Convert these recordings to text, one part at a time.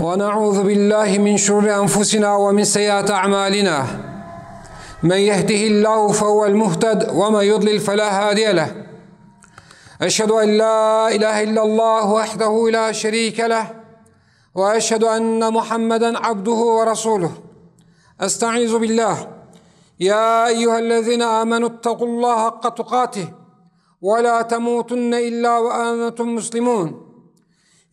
ونعوذ بالله من شرور أنفسنا ومن سيئات أعمالنا. من يهده الله فهو المهتد ومن يضلل فلا هادي له. أشهد أن لا إله إلا الله وحده لا شريك له وأشهد أن محمدا عبده ورسوله. أستعيذ بالله. يا أيها الذين آمنوا اتقوا الله حق تقاته ولا تموتن إلا وأنتم مسلمون.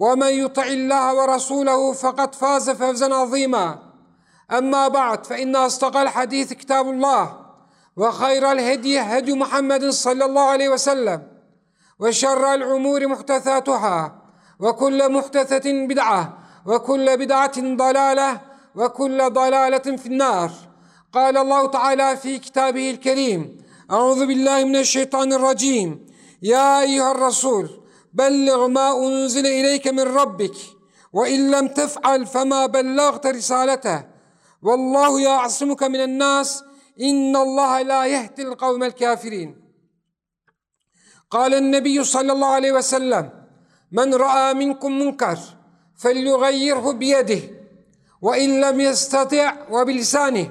ومن يطع الله ورسوله فقد فاز فوزا عظيما. أما بعد فإن أصدق الحديث كتاب الله وخير الهدي هدي محمد صلى الله عليه وسلم وشر الأمور محدثاتها وكل محدثة بدعة وكل بدعة ضلالة وكل ضلالة في النار. قال الله تعالى في كتابه الكريم أعوذ بالله من الشيطان الرجيم. يا أيها الرسول بلغ ما أنزل إليك من ربك وإن لم تفعل فما بلغت رسالته. والله يعصمك من الناس إن الله لا يهدي القوم الكافرين. قال النبي صلى الله عليه وسلم من رأى منكم منكر فليغيره بيده وإن لم يستطع وبلسانه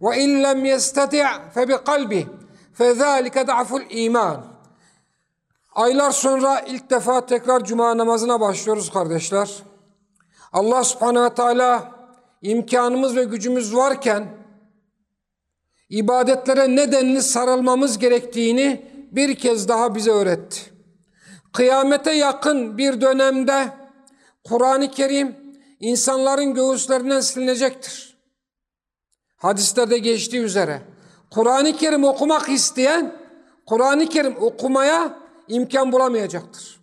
وإن لم يستطع فبقلبه فذلك ضعف الإيمان. Aylar sonra ilk defa tekrar cuma namazına başlıyoruz kardeşler. Allah subhanehu ve teala imkanımız ve gücümüz varken ibadetlere nedenli sarılmamız gerektiğini bir kez daha bize öğretti. Kıyamete yakın bir dönemde Kur'an-ı Kerim insanların göğüslerinden silinecektir. Hadislerde geçtiği üzere Kur'an-ı Kerim okumak isteyen Kur'an-ı Kerim okumaya imkan bulamayacaktır.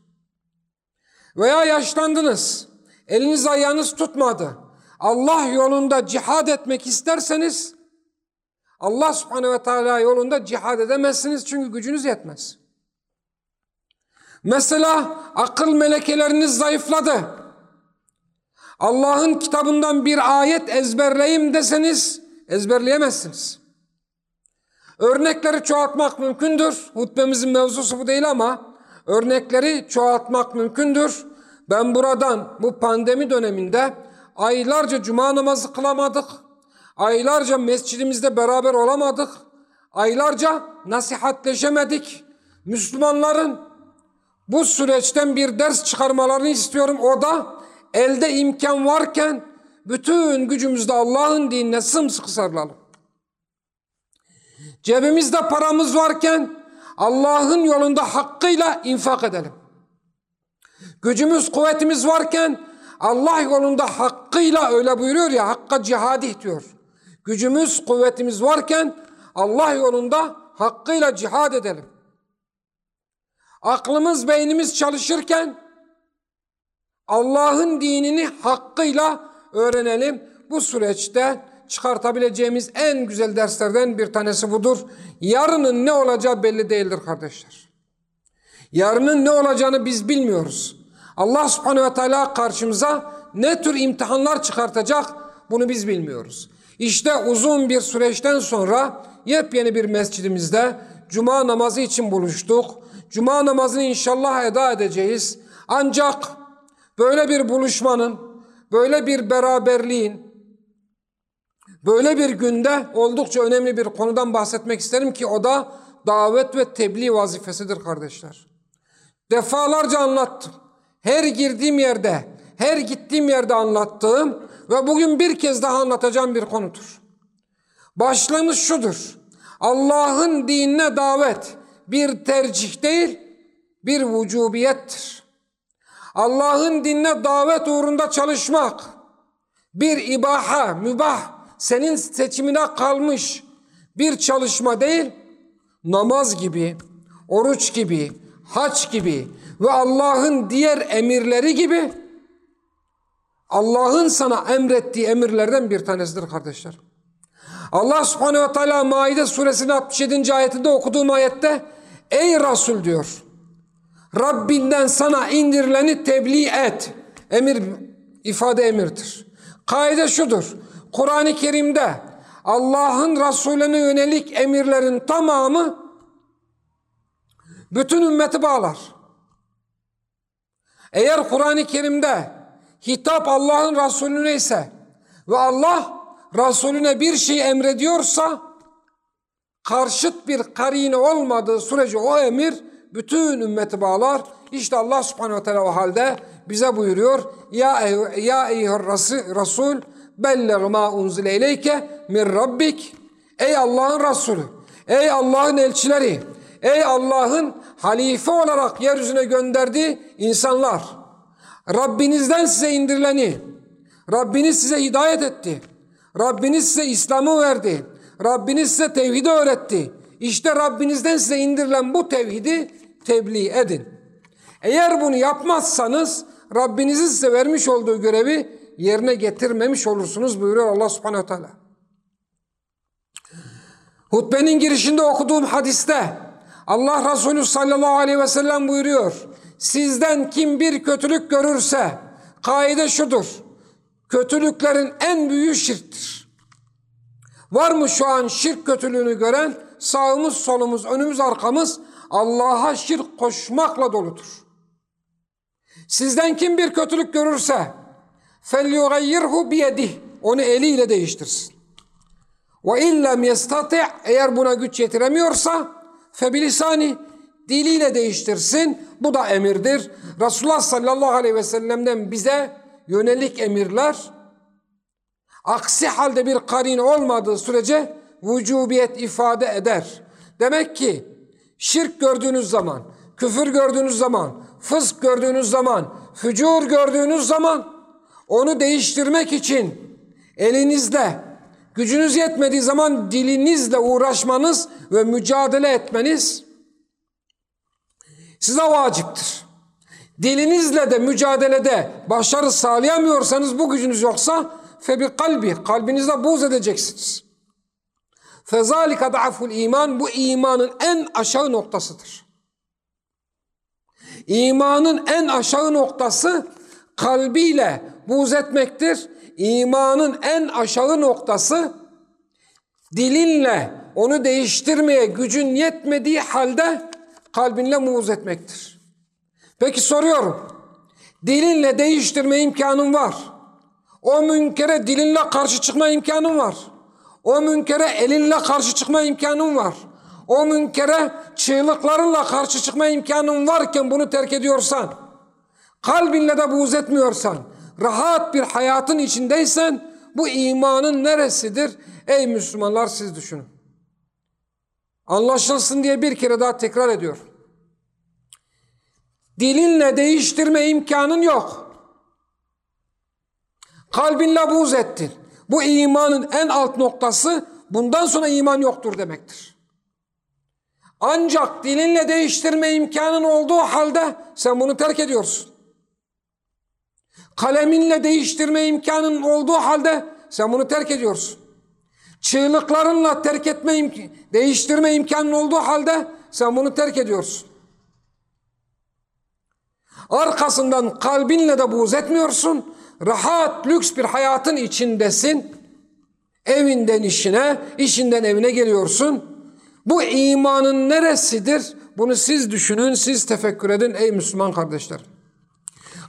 Veya yaşlandınız, eliniz ayağınız tutmadı. Allah yolunda cihad etmek isterseniz Allah subhanehu ve teala yolunda cihad edemezsiniz çünkü gücünüz yetmez. Mesela akıl melekeleriniz zayıfladı. Allah'ın kitabından bir ayet ezberleyim deseniz ezberleyemezsiniz. Örnekleri çoğaltmak mümkündür. Hutbemizin mevzusu bu değil ama örnekleri çoğaltmak mümkündür. Ben buradan bu pandemi döneminde aylarca cuma namazı kılamadık. Aylarca mescidimizde beraber olamadık. Aylarca nasihatleşemedik. Müslümanların bu süreçten bir ders çıkarmalarını istiyorum. O da elde imkan varken bütün gücümüzde Allah'ın dinine sımsıkı sarılalım. Cebimizde paramız varken Allah'ın yolunda hakkıyla infak edelim. Gücümüz, kuvvetimiz varken Allah yolunda hakkıyla öyle buyuruyor ya hakka cihadi diyor. Gücümüz, kuvvetimiz varken Allah yolunda hakkıyla cihad edelim. Aklımız, beynimiz çalışırken Allah'ın dinini hakkıyla öğrenelim. Bu süreçte çıkartabileceğimiz en güzel derslerden bir tanesi budur. Yarının ne olacağı belli değildir kardeşler. Yarının ne olacağını biz bilmiyoruz. Allah subhanehu ve teala karşımıza ne tür imtihanlar çıkartacak bunu biz bilmiyoruz. İşte uzun bir süreçten sonra yepyeni bir mescidimizde cuma namazı için buluştuk. Cuma namazını inşallah eda edeceğiz. Ancak böyle bir buluşmanın, böyle bir beraberliğin, Böyle bir günde oldukça önemli bir konudan bahsetmek isterim ki o da davet ve tebliğ vazifesidir kardeşler. Defalarca anlattım. Her girdiğim yerde, her gittiğim yerde anlattığım ve bugün bir kez daha anlatacağım bir konudur. Başlığımız şudur. Allah'ın dinine davet bir tercih değil, bir vücubiyettir. Allah'ın dinine davet uğrunda çalışmak bir ibaha, mübah, senin seçimine kalmış bir çalışma değil, namaz gibi, oruç gibi, haç gibi ve Allah'ın diğer emirleri gibi Allah'ın sana emrettiği emirlerden bir tanesidir kardeşler. Allah subhanehu ve teala Maide suresinin 67. ayetinde okuduğum ayette Ey Resul diyor. Rabbinden sana indirileni tebliğ et. Emir ifade emirdir. Kaide şudur. Kur'an-ı Kerim'de Allah'ın Resulüne yönelik emirlerin tamamı bütün ümmeti bağlar. Eğer Kur'an-ı Kerim'de hitap Allah'ın Resulüne ise ve Allah Resulüne bir şey emrediyorsa karşıt bir karine olmadığı sürece o emir bütün ümmeti bağlar. İşte Allah subhanehu ve teala o halde bize buyuruyor. Ya, ya eyyüher Resul belleğ ma unzile ileyke min rabbik. Ey Allah'ın Resulü, ey Allah'ın elçileri, ey Allah'ın halife olarak yeryüzüne gönderdiği insanlar. Rabbinizden size indirileni, Rabbiniz size hidayet etti. Rabbiniz size İslam'ı verdi. Rabbiniz size tevhidi öğretti. İşte Rabbinizden size indirilen bu tevhidi tebliğ edin. Eğer bunu yapmazsanız Rabbinizin size vermiş olduğu görevi yerine getirmemiş olursunuz buyuruyor Allah subhanehu teala. Hutbenin girişinde okuduğum hadiste Allah Resulü sallallahu aleyhi ve sellem buyuruyor. Sizden kim bir kötülük görürse kaide şudur. Kötülüklerin en büyüğü şirktir. Var mı şu an şirk kötülüğünü gören sağımız solumuz önümüz arkamız Allah'a şirk koşmakla doludur. Sizden kim bir kötülük görürse فَلْيُغَيِّرْهُ بِيَدِهِ Onu eliyle değiştirsin. وَاِنْ لَمْ يَسْتَطِعْ Eğer buna güç yetiremiyorsa febilisani diliyle değiştirsin. Bu da emirdir. Resulullah sallallahu aleyhi ve sellem'den bize yönelik emirler aksi halde bir karin olmadığı sürece vücubiyet ifade eder. Demek ki şirk gördüğünüz zaman, küfür gördüğünüz zaman, fısk gördüğünüz zaman, fücur gördüğünüz zaman onu değiştirmek için elinizde gücünüz yetmediği zaman dilinizle uğraşmanız ve mücadele etmeniz size vaciptir. Dilinizle de mücadelede başarı sağlayamıyorsanız bu gücünüz yoksa febi kalbi kalbinizde buz edeceksiniz. Fezalika da'aful iman bu imanın en aşağı noktasıdır. İmanın en aşağı noktası kalbiyle buz etmektir. İmanın en aşağı noktası dilinle onu değiştirmeye gücün yetmediği halde kalbinle muz etmektir. Peki soruyorum. Dilinle değiştirme imkanın var. O münkere dilinle karşı çıkma imkanın var. O münkere elinle karşı çıkma imkanın var. O münkere çığlıklarınla karşı çıkma imkanın varken bunu terk ediyorsan, kalbinle de buğz etmiyorsan, rahat bir hayatın içindeysen bu imanın neresidir? Ey Müslümanlar siz düşünün. Anlaşılsın diye bir kere daha tekrar ediyor. Dilinle değiştirme imkanın yok. Kalbinle buğz ettin. Bu imanın en alt noktası bundan sonra iman yoktur demektir. Ancak dilinle değiştirme imkanın olduğu halde sen bunu terk ediyorsun. Kaleminle değiştirme imkanın olduğu halde sen bunu terk ediyorsun. Çığlıklarınla terk etme imk değiştirme imkanın olduğu halde sen bunu terk ediyorsun. Arkasından kalbinle de buğz etmiyorsun. Rahat, lüks bir hayatın içindesin. Evinden işine, işinden evine geliyorsun. Bu imanın neresidir? Bunu siz düşünün, siz tefekkür edin ey Müslüman kardeşlerim.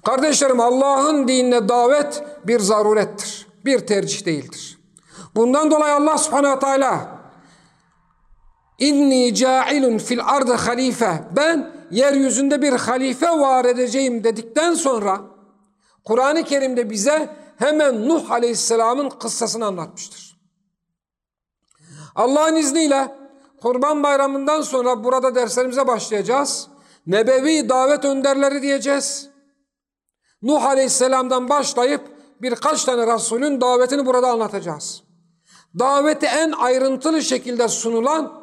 Kardeşlerim Allah'ın dinine davet bir zarurettir. Bir tercih değildir. Bundan dolayı Allah subhanehu teala İnni cailun fil ardı halife ben yeryüzünde bir halife var edeceğim dedikten sonra Kur'an-ı Kerim'de bize hemen Nuh Aleyhisselam'ın kıssasını anlatmıştır. Allah'ın izniyle Kurban Bayramı'ndan sonra burada derslerimize başlayacağız. Nebevi davet önderleri diyeceğiz. Nuh Aleyhisselam'dan başlayıp birkaç tane Resulün davetini burada anlatacağız. Daveti en ayrıntılı şekilde sunulan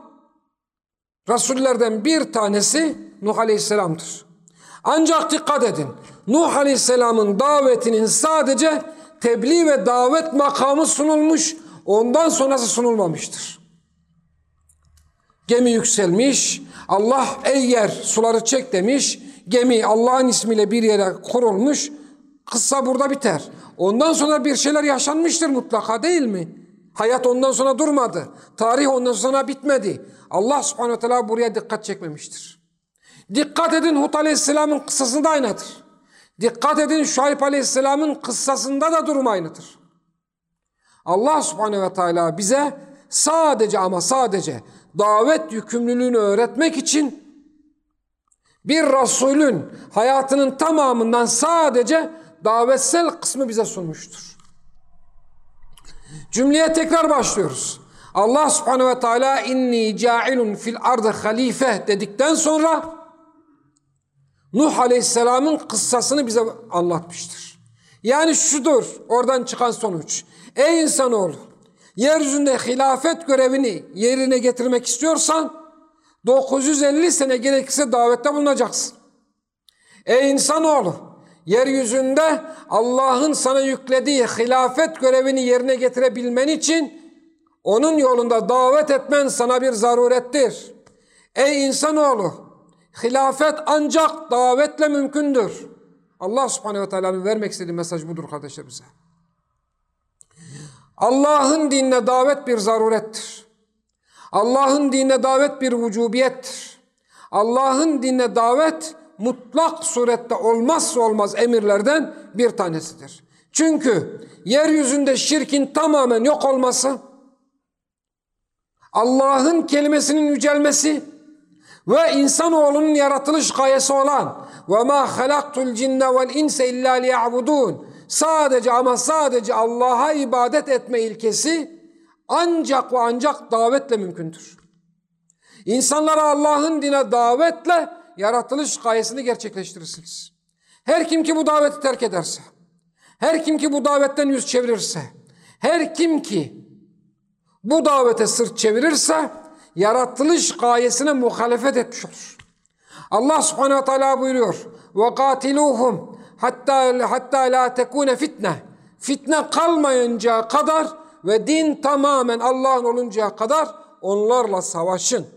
Resullerden bir tanesi Nuh Aleyhisselam'dır. Ancak dikkat edin. Nuh Aleyhisselam'ın davetinin sadece tebliğ ve davet makamı sunulmuş, ondan sonrası sunulmamıştır. Gemi yükselmiş, Allah ey yer suları çek demiş, gemi Allah'ın ismiyle bir yere kurulmuş, kıssa burada biter. Ondan sonra bir şeyler yaşanmıştır mutlaka değil mi? Hayat ondan sonra durmadı. Tarih ondan sonra bitmedi. Allah subhanehu teala buraya dikkat çekmemiştir. Dikkat edin Hud aleyhisselamın kıssasında aynıdır. Dikkat edin Şuayb aleyhisselamın kıssasında da durum aynıdır. Allah subhanehu ve teala bize sadece ama sadece davet yükümlülüğünü öğretmek için bir Resulün hayatının tamamından sadece davetsel kısmı bize sunmuştur. Cümleye tekrar başlıyoruz. Allah subhanehu ve teala inni cailun fil ardı halife dedikten sonra Nuh aleyhisselamın kıssasını bize anlatmıştır. Yani şudur oradan çıkan sonuç. Ey insanoğlu yeryüzünde hilafet görevini yerine getirmek istiyorsan 950 sene gerekirse davette bulunacaksın. Ey insanoğlu yeryüzünde Allah'ın sana yüklediği hilafet görevini yerine getirebilmen için onun yolunda davet etmen sana bir zarurettir. Ey insanoğlu hilafet ancak davetle mümkündür. Allah subhanehu ve teala'nın vermek istediği mesaj budur kardeşler bize. Allah'ın dinine davet bir zarurettir. Allah'ın dinine davet bir vücubiyettir. Allah'ın dinine davet mutlak surette olmazsa olmaz emirlerden bir tanesidir. Çünkü yeryüzünde şirkin tamamen yok olması, Allah'ın kelimesinin yücelmesi ve insanoğlunun yaratılış gayesi olan ve ma halaktul cinne vel inse illa liya'budun sadece ama sadece Allah'a ibadet etme ilkesi ancak ve ancak davetle mümkündür. İnsanlara Allah'ın dine davetle yaratılış gayesini gerçekleştirirsiniz. Her kim ki bu daveti terk ederse, her kim ki bu davetten yüz çevirirse, her kim ki bu davete sırt çevirirse yaratılış gayesine muhalefet etmiş olur. Allah Subhanahu Teala buyuruyor: "Ve katiluhum hatta hatta la tekune fitne." Fitne kalmayınca kadar ve din tamamen Allah'ın oluncaya kadar onlarla savaşın.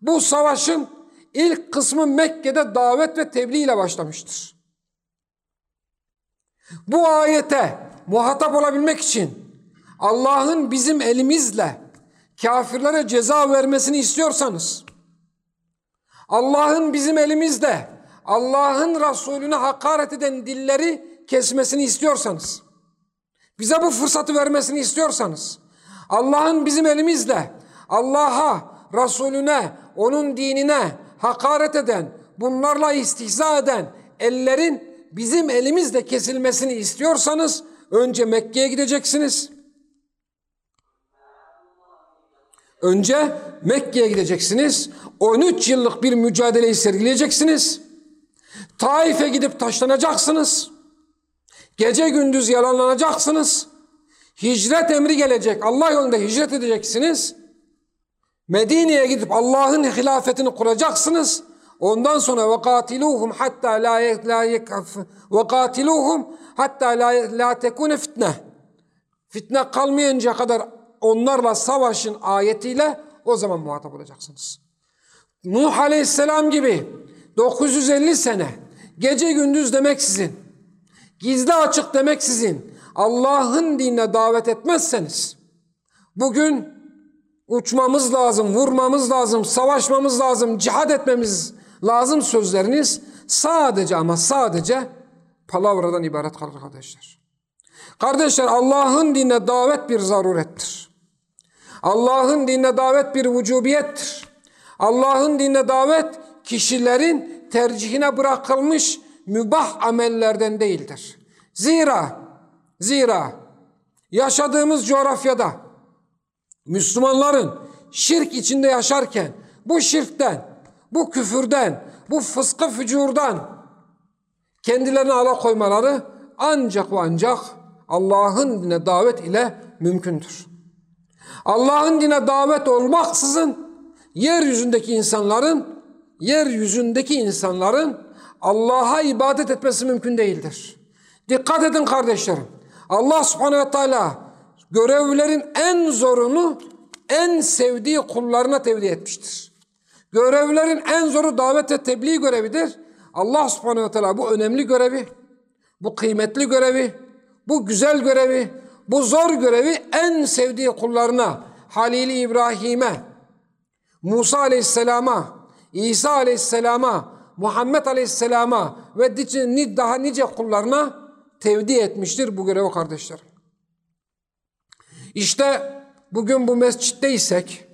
Bu savaşın ilk kısmı Mekke'de davet ve tebliğ ile başlamıştır. Bu ayete muhatap olabilmek için Allah'ın bizim elimizle kafirlere ceza vermesini istiyorsanız, Allah'ın bizim elimizde Allah'ın Resulüne hakaret eden dilleri kesmesini istiyorsanız, bize bu fırsatı vermesini istiyorsanız, Allah'ın bizim elimizle Allah'a, Resulüne, onun dinine hakaret eden, bunlarla istihza eden ellerin bizim elimizle kesilmesini istiyorsanız önce Mekke'ye gideceksiniz. Önce Mekke'ye gideceksiniz. 13 yıllık bir mücadeleyi sergileyeceksiniz. Taif'e gidip taşlanacaksınız. Gece gündüz yalanlanacaksınız. Hicret emri gelecek. Allah yolunda hicret edeceksiniz. Medine'ye gidip Allah'ın hilafetini kuracaksınız. Ondan sonra ve katiluhum hatta la la ve katiluhum hatta la la tekune fitne. Fitne kalmayınca kadar onlarla savaşın ayetiyle o zaman muhatap olacaksınız. Nuh Aleyhisselam gibi 950 sene gece gündüz demeksizin, gizli açık demeksizin Allah'ın dinine davet etmezseniz bugün uçmamız lazım, vurmamız lazım, savaşmamız lazım, cihad etmemiz lazım sözleriniz sadece ama sadece palavradan ibaret kalır kardeşler. Kardeşler Allah'ın dinine davet bir zarurettir. Allah'ın dinine davet bir vücubiyettir. Allah'ın dinine davet kişilerin tercihine bırakılmış mübah amellerden değildir. Zira, zira yaşadığımız coğrafyada Müslümanların şirk içinde yaşarken bu şirkten, bu küfürden, bu fıskı fücurdan kendilerini alakoymaları ancak ve ancak Allah'ın dine davet ile mümkündür. Allah'ın dine davet olmaksızın yeryüzündeki insanların yeryüzündeki insanların Allah'a ibadet etmesi mümkün değildir. Dikkat edin kardeşlerim. Allah subhanehu ve teala görevlerin en zorunu en sevdiği kullarına tevdi etmiştir. Görevlerin en zoru davet ve tebliğ görevidir. Allah subhanehu ve teala bu önemli görevi, bu kıymetli görevi, bu güzel görevi, bu zor görevi en sevdiği kullarına, Halil İbrahim'e, Musa aleyhisselama, İsa aleyhisselama, Muhammed aleyhisselama ve daha nice kullarına tevdi etmiştir bu görevi kardeşler. İşte bugün bu mescitteysek,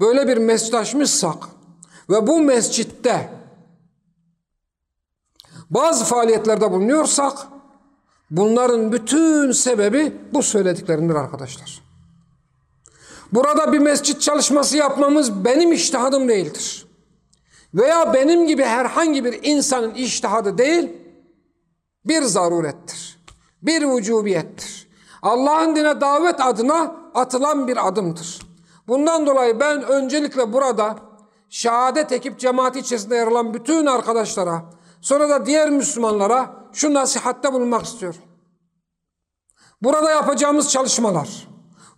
böyle bir mescit açmışsak ve bu mescitte bazı faaliyetlerde bulunuyorsak bunların bütün sebebi bu söylediklerindir arkadaşlar. Burada bir mescit çalışması yapmamız benim iştihadım değildir. Veya benim gibi herhangi bir insanın iştihadı değil, bir zarurettir. Bir vücubiyettir. Allah'ın dine davet adına atılan bir adımdır. Bundan dolayı ben öncelikle burada şehadet ekip cemaati içerisinde yer alan bütün arkadaşlara, sonra da diğer Müslümanlara şu nasihatte bulunmak istiyorum. Burada yapacağımız çalışmalar,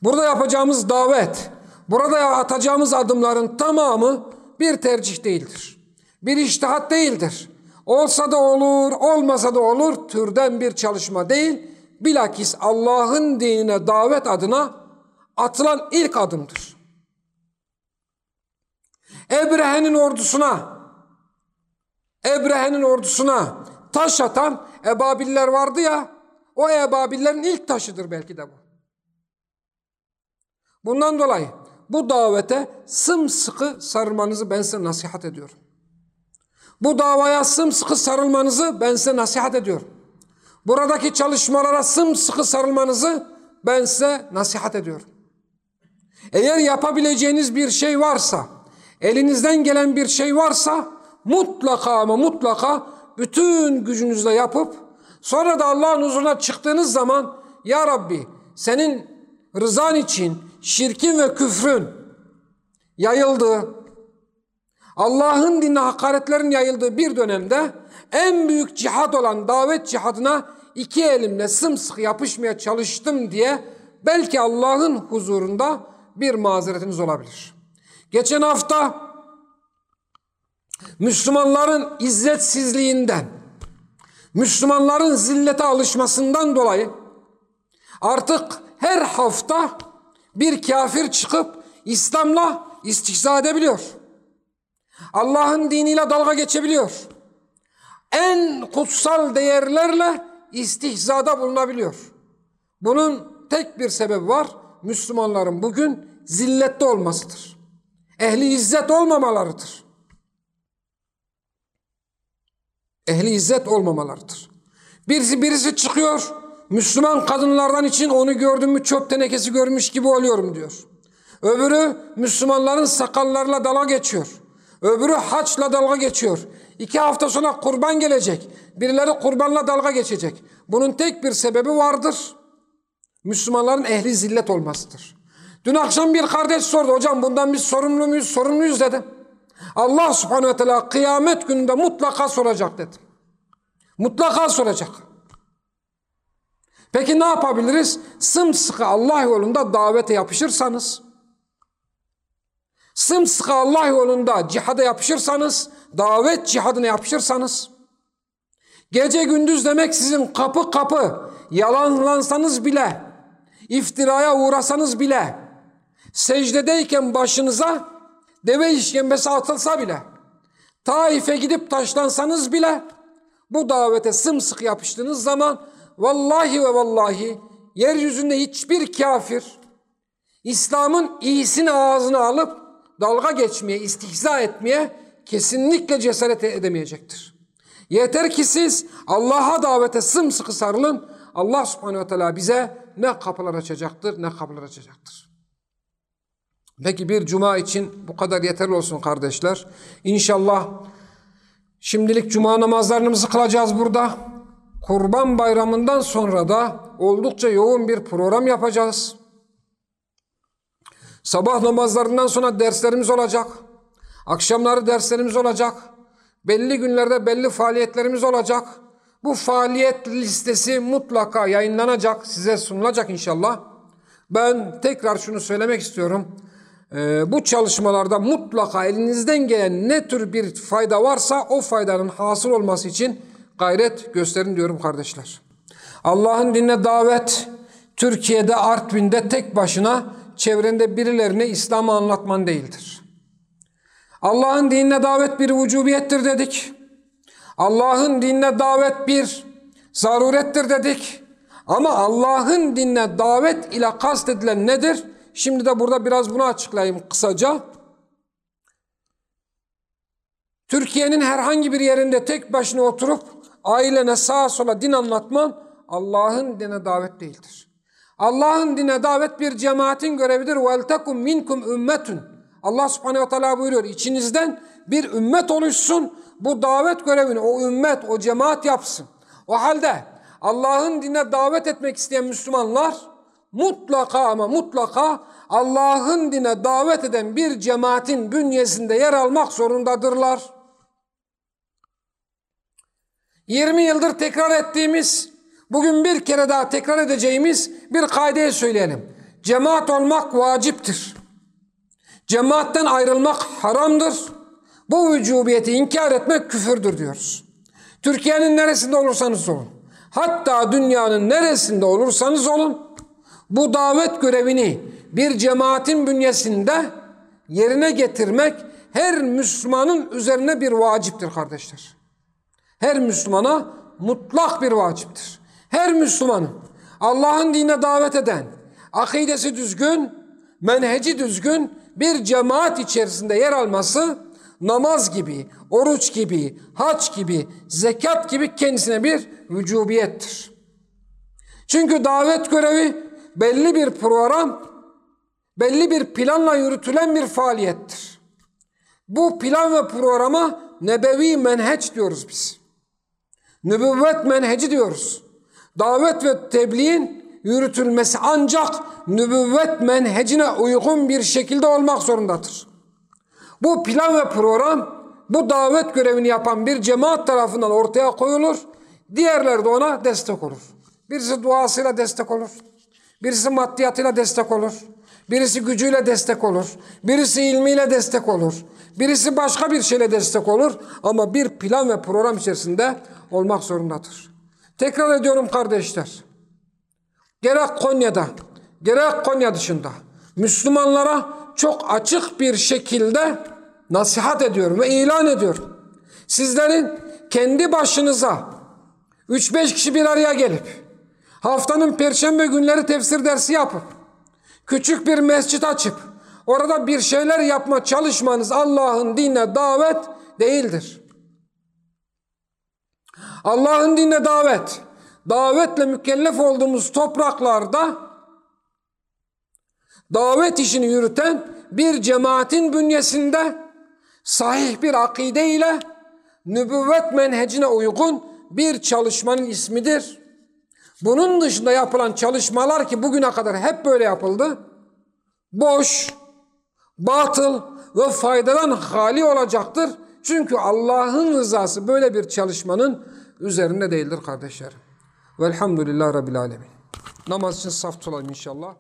burada yapacağımız davet, burada atacağımız adımların tamamı bir tercih değildir. Bir iştihat değildir. Olsa da olur, olmasa da olur türden bir çalışma değil. Bilakis Allah'ın dinine davet adına atılan ilk adımdır. Ebrehe'nin ordusuna Ebrehe'nin ordusuna taş atan Ebabiller vardı ya o Ebabillerin ilk taşıdır belki de bu. Bundan dolayı bu davete sımsıkı sarılmanızı ben size nasihat ediyorum. Bu davaya sımsıkı sarılmanızı ben size nasihat ediyorum. Buradaki çalışmalara sımsıkı sarılmanızı ben size nasihat ediyorum. Eğer yapabileceğiniz bir şey varsa, elinizden gelen bir şey varsa mutlaka ama mutlaka bütün gücünüzle yapıp sonra da Allah'ın huzuruna çıktığınız zaman Ya Rabbi senin rızan için şirkin ve küfrün yayıldığı, Allah'ın dinine hakaretlerin yayıldığı bir dönemde en büyük cihad olan davet cihadına iki elimle sımsıkı yapışmaya çalıştım diye belki Allah'ın huzurunda bir mazeretiniz olabilir. Geçen hafta Müslümanların izzetsizliğinden, Müslümanların zillete alışmasından dolayı artık her hafta bir kafir çıkıp İslam'la istihza edebiliyor. Allah'ın diniyle dalga geçebiliyor. En kutsal değerlerle istihzada bulunabiliyor. Bunun tek bir sebebi var. Müslümanların bugün zillette olmasıdır. Ehli izzet olmamalarıdır. Ehli izzet olmamalarıdır. Birisi birisi çıkıyor, Müslüman kadınlardan için onu gördüm mü çöp tenekesi görmüş gibi oluyorum diyor. Öbürü Müslümanların sakallarla dalga geçiyor. Öbürü haçla dalga geçiyor. İki hafta sonra kurban gelecek. Birileri kurbanla dalga geçecek. Bunun tek bir sebebi vardır. Müslümanların ehli zillet olmasıdır. Dün akşam bir kardeş sordu. Hocam bundan biz sorumlu muyuz? Sorumluyuz dedim. Allah subhanehu ve teala kıyamet gününde mutlaka soracak dedim. Mutlaka soracak. Peki ne yapabiliriz? Sımsıkı Allah yolunda davete yapışırsanız, sımsıkı Allah yolunda cihada yapışırsanız, davet cihadına yapışırsanız, gece gündüz demek sizin kapı kapı yalanlansanız bile, iftiraya uğrasanız bile, secdedeyken başınıza deve işkembesi atılsa bile, Taif'e gidip taşlansanız bile, bu davete sımsıkı yapıştığınız zaman vallahi ve vallahi yeryüzünde hiçbir kafir İslam'ın iyisini ağzına alıp dalga geçmeye, istihza etmeye kesinlikle cesaret edemeyecektir. Yeter ki siz Allah'a davete sımsıkı sarılın. Allah subhanehu ve teala bize ne kapılar açacaktır, ne kapılar açacaktır. Peki bir cuma için bu kadar yeterli olsun kardeşler. İnşallah şimdilik cuma namazlarımızı kılacağız burada. Kurban Bayramı'ndan sonra da oldukça yoğun bir program yapacağız. Sabah namazlarından sonra derslerimiz olacak. Akşamları derslerimiz olacak. Belli günlerde belli faaliyetlerimiz olacak. Bu faaliyet listesi mutlaka yayınlanacak, size sunulacak inşallah. Ben tekrar şunu söylemek istiyorum. Ee, bu çalışmalarda mutlaka elinizden gelen ne tür bir fayda varsa o faydanın hasıl olması için gayret gösterin diyorum kardeşler. Allah'ın dinine davet Türkiye'de Artvin'de tek başına çevrende birilerine İslam'ı anlatman değildir. Allah'ın dinine davet bir vücubiyettir dedik. Allah'ın dinine davet bir zarurettir dedik. Ama Allah'ın dinine davet ile kastedilen nedir? Şimdi de burada biraz bunu açıklayayım kısaca. Türkiye'nin herhangi bir yerinde tek başına oturup ailene sağa sola din anlatman Allah'ın dine davet değildir. Allah'ın dine davet bir cemaatin görevidir. وَلْتَكُمْ minkum ümmetun. Allah subhanehu ve teala buyuruyor. İçinizden bir ümmet oluşsun. Bu davet görevini o ümmet, o cemaat yapsın. O halde Allah'ın dine davet etmek isteyen Müslümanlar mutlaka ama mutlaka Allah'ın dine davet eden bir cemaatin bünyesinde yer almak zorundadırlar. 20 yıldır tekrar ettiğimiz, bugün bir kere daha tekrar edeceğimiz bir kaideyi söyleyelim. Cemaat olmak vaciptir. Cemaatten ayrılmak haramdır. Bu vücubiyeti inkar etmek küfürdür diyoruz. Türkiye'nin neresinde olursanız olun, hatta dünyanın neresinde olursanız olun, bu davet görevini bir cemaatin bünyesinde yerine getirmek her Müslümanın üzerine bir vaciptir kardeşler. Her Müslümana mutlak bir vaciptir. Her Müslümanın Allah'ın dinine davet eden, akidesi düzgün, menheci düzgün bir cemaat içerisinde yer alması namaz gibi, oruç gibi, haç gibi, zekat gibi kendisine bir vücubiyettir. Çünkü davet görevi belli bir program, belli bir planla yürütülen bir faaliyettir. Bu plan ve programa nebevi menheç diyoruz biz. Nübüvvet menheci diyoruz. Davet ve tebliğin yürütülmesi ancak nübüvvet menhecine uygun bir şekilde olmak zorundadır. Bu plan ve program bu davet görevini yapan bir cemaat tarafından ortaya koyulur. Diğerleri de ona destek olur. Birisi duasıyla destek olur. Birisi maddiyatıyla destek olur. Birisi gücüyle destek olur. Birisi ilmiyle destek olur. Birisi başka bir şeyle destek olur. Ama bir plan ve program içerisinde olmak zorundadır. Tekrar ediyorum kardeşler. Gerek Konya'da, gerek Konya dışında Müslümanlara çok açık bir şekilde nasihat ediyorum ve ilan ediyorum. Sizlerin kendi başınıza 3-5 kişi bir araya gelip haftanın perşembe günleri tefsir dersi yapıp küçük bir mescit açıp orada bir şeyler yapma çalışmanız Allah'ın dinine davet değildir. Allah'ın dinine davet, davetle mükellef olduğumuz topraklarda davet işini yürüten bir cemaatin bünyesinde sahih bir akide ile nübüvvet menhecine uygun bir çalışmanın ismidir. Bunun dışında yapılan çalışmalar ki bugüne kadar hep böyle yapıldı. Boş, batıl ve faydadan hali olacaktır. Çünkü Allah'ın rızası böyle bir çalışmanın üzerinde değildir kardeşlerim. Velhamdülillah Rabbil Alemin. Namaz için saf tutalım inşallah.